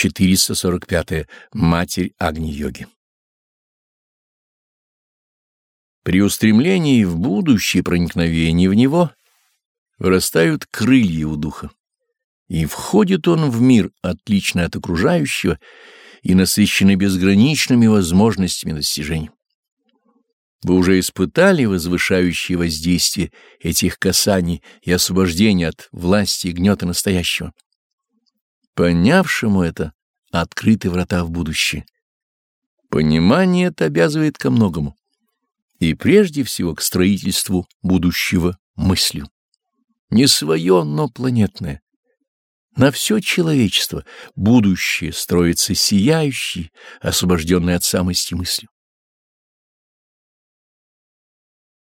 445. -е. Матерь Агни-йоги. При устремлении в будущее проникновении в него вырастают крылья у духа, и входит он в мир, отличный от окружающего и насыщенный безграничными возможностями достижений. Вы уже испытали возвышающее воздействие этих касаний и освобождение от власти и гнета настоящего. Понявшему это открыты врата в будущее. Понимание это обязывает ко многому, и прежде всего к строительству будущего мыслью. Не свое, но планетное. На все человечество будущее строится сияющей, освобожденной от самости мыслью.